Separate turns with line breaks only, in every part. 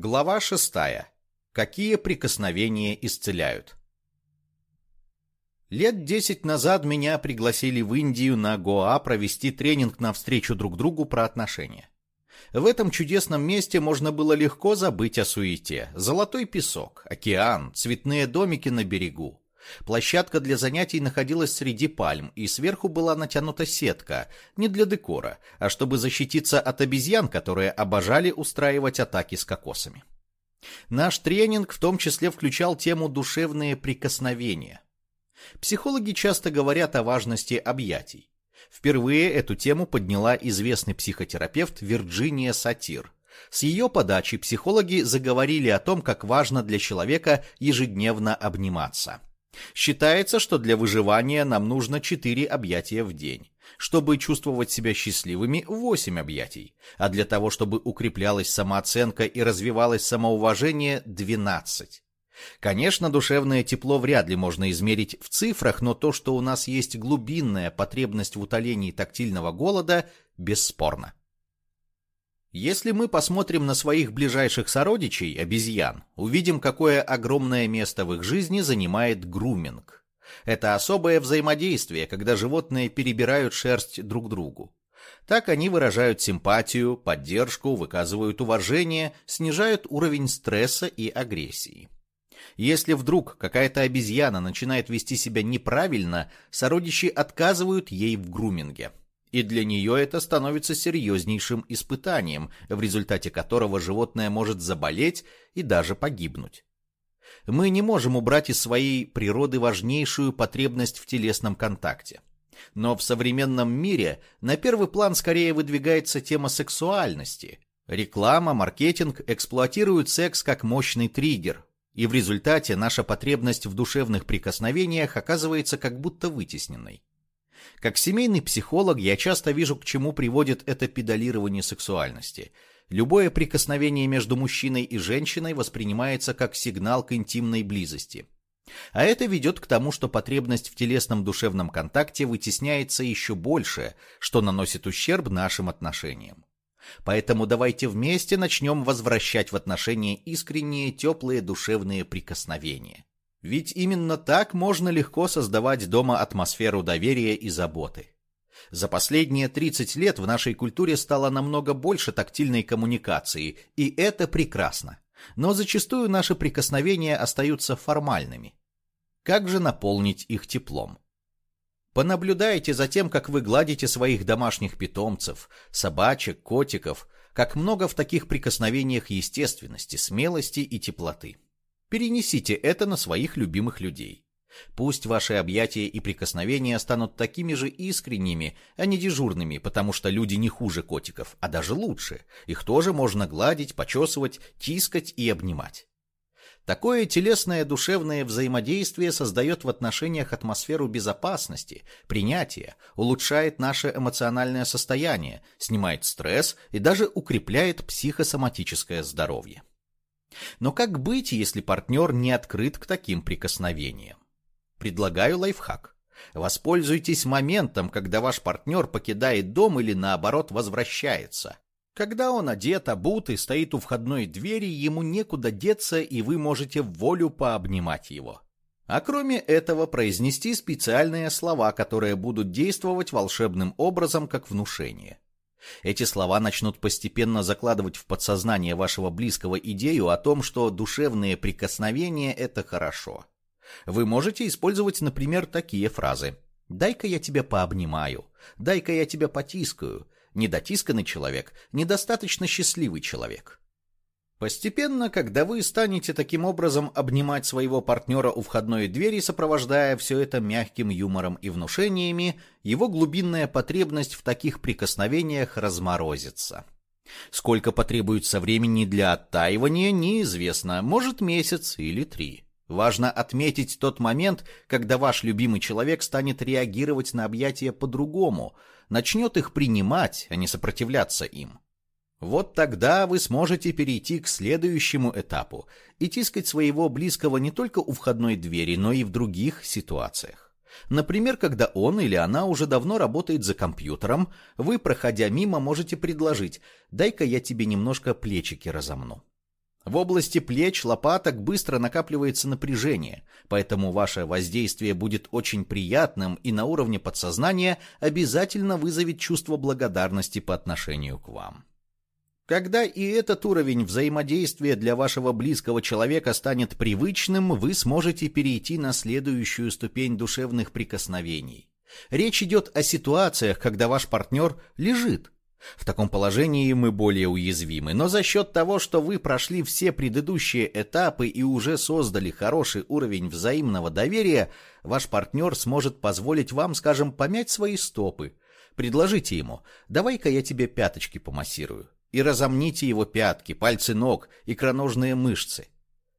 Глава шестая. Какие прикосновения исцеляют? Лет десять назад меня пригласили в Индию на Гоа провести тренинг на встречу друг другу про отношения. В этом чудесном месте можно было легко забыть о суете. Золотой песок, океан, цветные домики на берегу. Площадка для занятий находилась среди пальм, и сверху была натянута сетка, не для декора, а чтобы защититься от обезьян, которые обожали устраивать атаки с кокосами. Наш тренинг в том числе включал тему «душевные прикосновения». Психологи часто говорят о важности объятий. Впервые эту тему подняла известный психотерапевт Вирджиния Сатир. С ее подачи психологи заговорили о том, как важно для человека ежедневно обниматься – Считается, что для выживания нам нужно 4 объятия в день. Чтобы чувствовать себя счастливыми, 8 объятий. А для того, чтобы укреплялась самооценка и развивалось самоуважение, 12. Конечно, душевное тепло вряд ли можно измерить в цифрах, но то, что у нас есть глубинная потребность в утолении тактильного голода, бесспорно. Если мы посмотрим на своих ближайших сородичей, обезьян, увидим, какое огромное место в их жизни занимает груминг. Это особое взаимодействие, когда животные перебирают шерсть друг другу. Так они выражают симпатию, поддержку, выказывают уважение, снижают уровень стресса и агрессии. Если вдруг какая-то обезьяна начинает вести себя неправильно, сородичи отказывают ей в груминге. И для нее это становится серьезнейшим испытанием, в результате которого животное может заболеть и даже погибнуть. Мы не можем убрать из своей природы важнейшую потребность в телесном контакте. Но в современном мире на первый план скорее выдвигается тема сексуальности. Реклама, маркетинг эксплуатируют секс как мощный триггер, и в результате наша потребность в душевных прикосновениях оказывается как будто вытесненной. Как семейный психолог я часто вижу, к чему приводит это педалирование сексуальности. Любое прикосновение между мужчиной и женщиной воспринимается как сигнал к интимной близости. А это ведет к тому, что потребность в телесном душевном контакте вытесняется еще больше, что наносит ущерб нашим отношениям. Поэтому давайте вместе начнем возвращать в отношения искренние теплые душевные прикосновения. Ведь именно так можно легко создавать дома атмосферу доверия и заботы. За последние 30 лет в нашей культуре стало намного больше тактильной коммуникации, и это прекрасно. Но зачастую наши прикосновения остаются формальными. Как же наполнить их теплом? Понаблюдайте за тем, как вы гладите своих домашних питомцев, собачек, котиков, как много в таких прикосновениях естественности, смелости и теплоты. Перенесите это на своих любимых людей. Пусть ваши объятия и прикосновения станут такими же искренними, а не дежурными, потому что люди не хуже котиков, а даже лучше. Их тоже можно гладить, почесывать, тискать и обнимать. Такое телесное душевное взаимодействие создает в отношениях атмосферу безопасности, принятия, улучшает наше эмоциональное состояние, снимает стресс и даже укрепляет психосоматическое здоровье. Но как быть, если партнер не открыт к таким прикосновениям? Предлагаю лайфхак. Воспользуйтесь моментом, когда ваш партнер покидает дом или наоборот возвращается. Когда он одет, обут и стоит у входной двери, ему некуда деться, и вы можете в волю пообнимать его. А кроме этого, произнести специальные слова, которые будут действовать волшебным образом, как внушение. Эти слова начнут постепенно закладывать в подсознание вашего близкого идею о том, что душевные прикосновения – это хорошо. Вы можете использовать, например, такие фразы. «Дай-ка я тебя пообнимаю», «Дай-ка я тебя потискаю», «Недотисканный человек», «Недостаточно счастливый человек». Постепенно, когда вы станете таким образом обнимать своего партнера у входной двери, сопровождая все это мягким юмором и внушениями, его глубинная потребность в таких прикосновениях разморозится. Сколько потребуется времени для оттаивания, неизвестно, может месяц или три. Важно отметить тот момент, когда ваш любимый человек станет реагировать на объятия по-другому, начнет их принимать, а не сопротивляться им. Вот тогда вы сможете перейти к следующему этапу и тискать своего близкого не только у входной двери, но и в других ситуациях. Например, когда он или она уже давно работает за компьютером, вы, проходя мимо, можете предложить «дай-ка я тебе немножко плечики разомну». В области плеч, лопаток быстро накапливается напряжение, поэтому ваше воздействие будет очень приятным и на уровне подсознания обязательно вызовет чувство благодарности по отношению к вам. Когда и этот уровень взаимодействия для вашего близкого человека станет привычным, вы сможете перейти на следующую ступень душевных прикосновений. Речь идет о ситуациях, когда ваш партнер лежит, в таком положении мы более уязвимы, но за счет того, что вы прошли все предыдущие этапы и уже создали хороший уровень взаимного доверия, ваш партнер сможет позволить вам, скажем, помять свои стопы. Предложите ему «давай-ка я тебе пяточки помассирую» и разомните его пятки, пальцы ног, икроножные мышцы.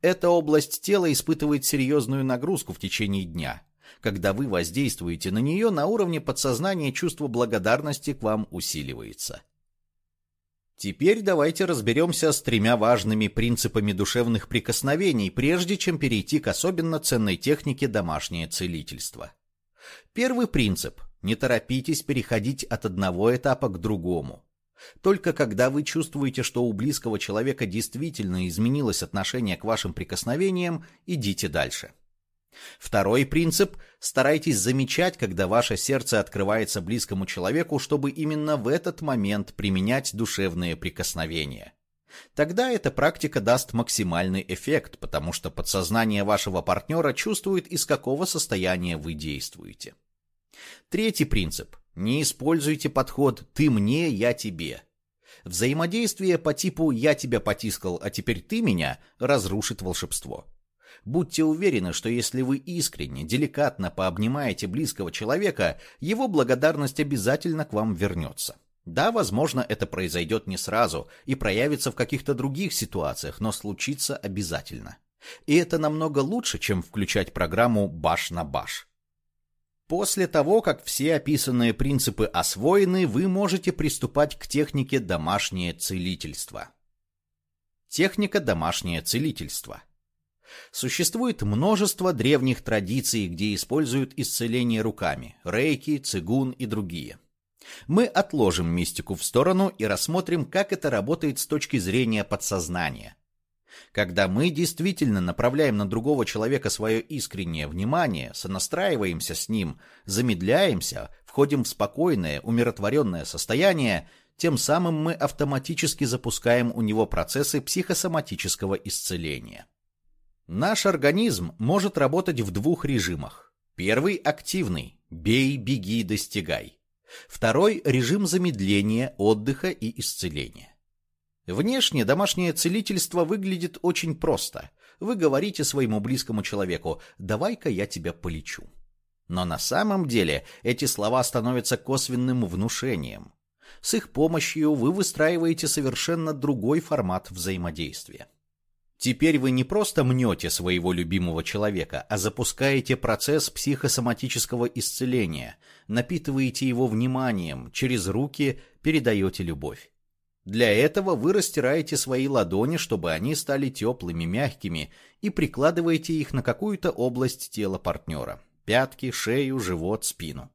Эта область тела испытывает серьезную нагрузку в течение дня. Когда вы воздействуете на нее, на уровне подсознания чувство благодарности к вам усиливается. Теперь давайте разберемся с тремя важными принципами душевных прикосновений, прежде чем перейти к особенно ценной технике домашнее целительство. Первый принцип – не торопитесь переходить от одного этапа к другому. Только когда вы чувствуете, что у близкого человека действительно изменилось отношение к вашим прикосновениям, идите дальше. Второй принцип – старайтесь замечать, когда ваше сердце открывается близкому человеку, чтобы именно в этот момент применять душевные прикосновения. Тогда эта практика даст максимальный эффект, потому что подсознание вашего партнера чувствует, из какого состояния вы действуете. Третий принцип – не используйте подход «ты мне, я тебе». Взаимодействие по типу «я тебя потискал, а теперь ты меня» разрушит волшебство. Будьте уверены, что если вы искренне, деликатно пообнимаете близкого человека, его благодарность обязательно к вам вернется. Да, возможно, это произойдет не сразу и проявится в каких-то других ситуациях, но случится обязательно. И это намного лучше, чем включать программу «баш на баш». После того, как все описанные принципы освоены, вы можете приступать к технике домашнее целительство. Техника домашнее целительство – Существует множество древних традиций, где используют исцеление руками – рейки, цигун и другие. Мы отложим мистику в сторону и рассмотрим, как это работает с точки зрения подсознания. Когда мы действительно направляем на другого человека свое искреннее внимание, сонастраиваемся с ним, замедляемся, входим в спокойное, умиротворенное состояние, тем самым мы автоматически запускаем у него процессы психосоматического исцеления. Наш организм может работать в двух режимах. Первый – активный – бей, беги, достигай. Второй – режим замедления, отдыха и исцеления. Внешне домашнее целительство выглядит очень просто. Вы говорите своему близкому человеку «давай-ка я тебя полечу». Но на самом деле эти слова становятся косвенным внушением. С их помощью вы выстраиваете совершенно другой формат взаимодействия. Теперь вы не просто мнете своего любимого человека, а запускаете процесс психосоматического исцеления, напитываете его вниманием, через руки передаете любовь. Для этого вы растираете свои ладони, чтобы они стали теплыми, мягкими, и прикладываете их на какую-то область тела партнера – пятки, шею, живот, спину.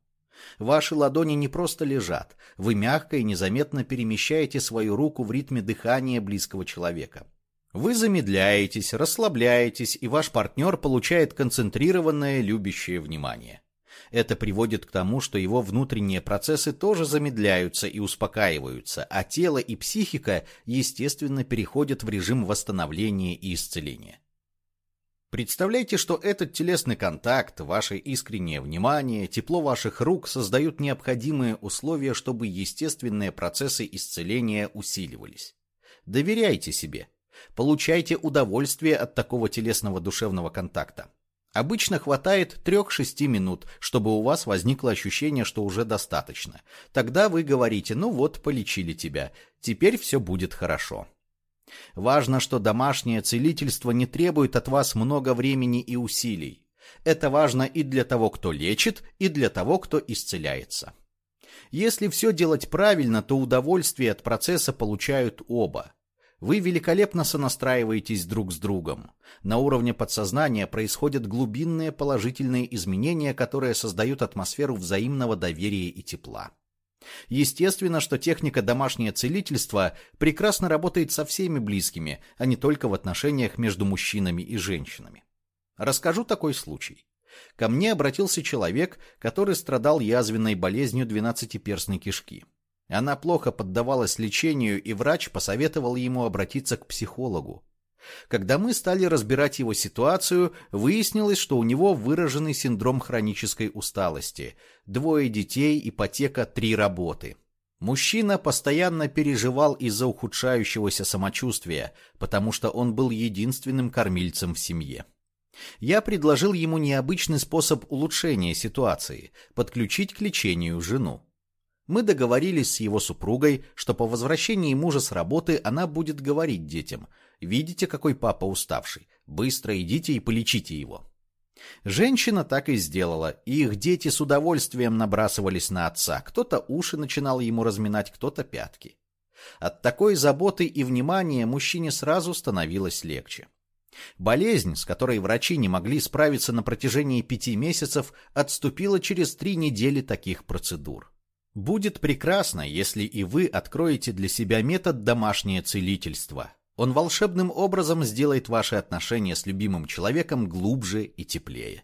Ваши ладони не просто лежат, вы мягко и незаметно перемещаете свою руку в ритме дыхания близкого человека – вы замедляетесь, расслабляетесь, и ваш партнер получает концентрированное любящее внимание. Это приводит к тому, что его внутренние процессы тоже замедляются и успокаиваются, а тело и психика, естественно, переходят в режим восстановления и исцеления. Представляйте, что этот телесный контакт, ваше искреннее внимание, тепло ваших рук создают необходимые условия, чтобы естественные процессы исцеления усиливались. Доверяйте себе. Получайте удовольствие от такого телесного душевного контакта. Обычно хватает 3-6 минут, чтобы у вас возникло ощущение, что уже достаточно. Тогда вы говорите, ну вот, полечили тебя, теперь все будет хорошо. Важно, что домашнее целительство не требует от вас много времени и усилий. Это важно и для того, кто лечит, и для того, кто исцеляется. Если все делать правильно, то удовольствие от процесса получают оба. Вы великолепно сонастраиваетесь друг с другом. На уровне подсознания происходят глубинные положительные изменения, которые создают атмосферу взаимного доверия и тепла. Естественно, что техника домашнее целительство прекрасно работает со всеми близкими, а не только в отношениях между мужчинами и женщинами. Расскажу такой случай. Ко мне обратился человек, который страдал язвенной болезнью двенадцатиперстной кишки. Она плохо поддавалась лечению, и врач посоветовал ему обратиться к психологу. Когда мы стали разбирать его ситуацию, выяснилось, что у него выраженный синдром хронической усталости. Двое детей, ипотека, три работы. Мужчина постоянно переживал из-за ухудшающегося самочувствия, потому что он был единственным кормильцем в семье. Я предложил ему необычный способ улучшения ситуации – подключить к лечению жену. Мы договорились с его супругой, что по возвращении мужа с работы она будет говорить детям – Видите, какой папа уставший? Быстро идите и полечите его. Женщина так и сделала, и их дети с удовольствием набрасывались на отца. Кто-то уши начинал ему разминать, кто-то пятки. От такой заботы и внимания мужчине сразу становилось легче. Болезнь, с которой врачи не могли справиться на протяжении пяти месяцев, отступила через три недели таких процедур. Будет прекрасно, если и вы откроете для себя метод домашнее целительство – он волшебным образом сделает ваши отношения с любимым человеком глубже и теплее.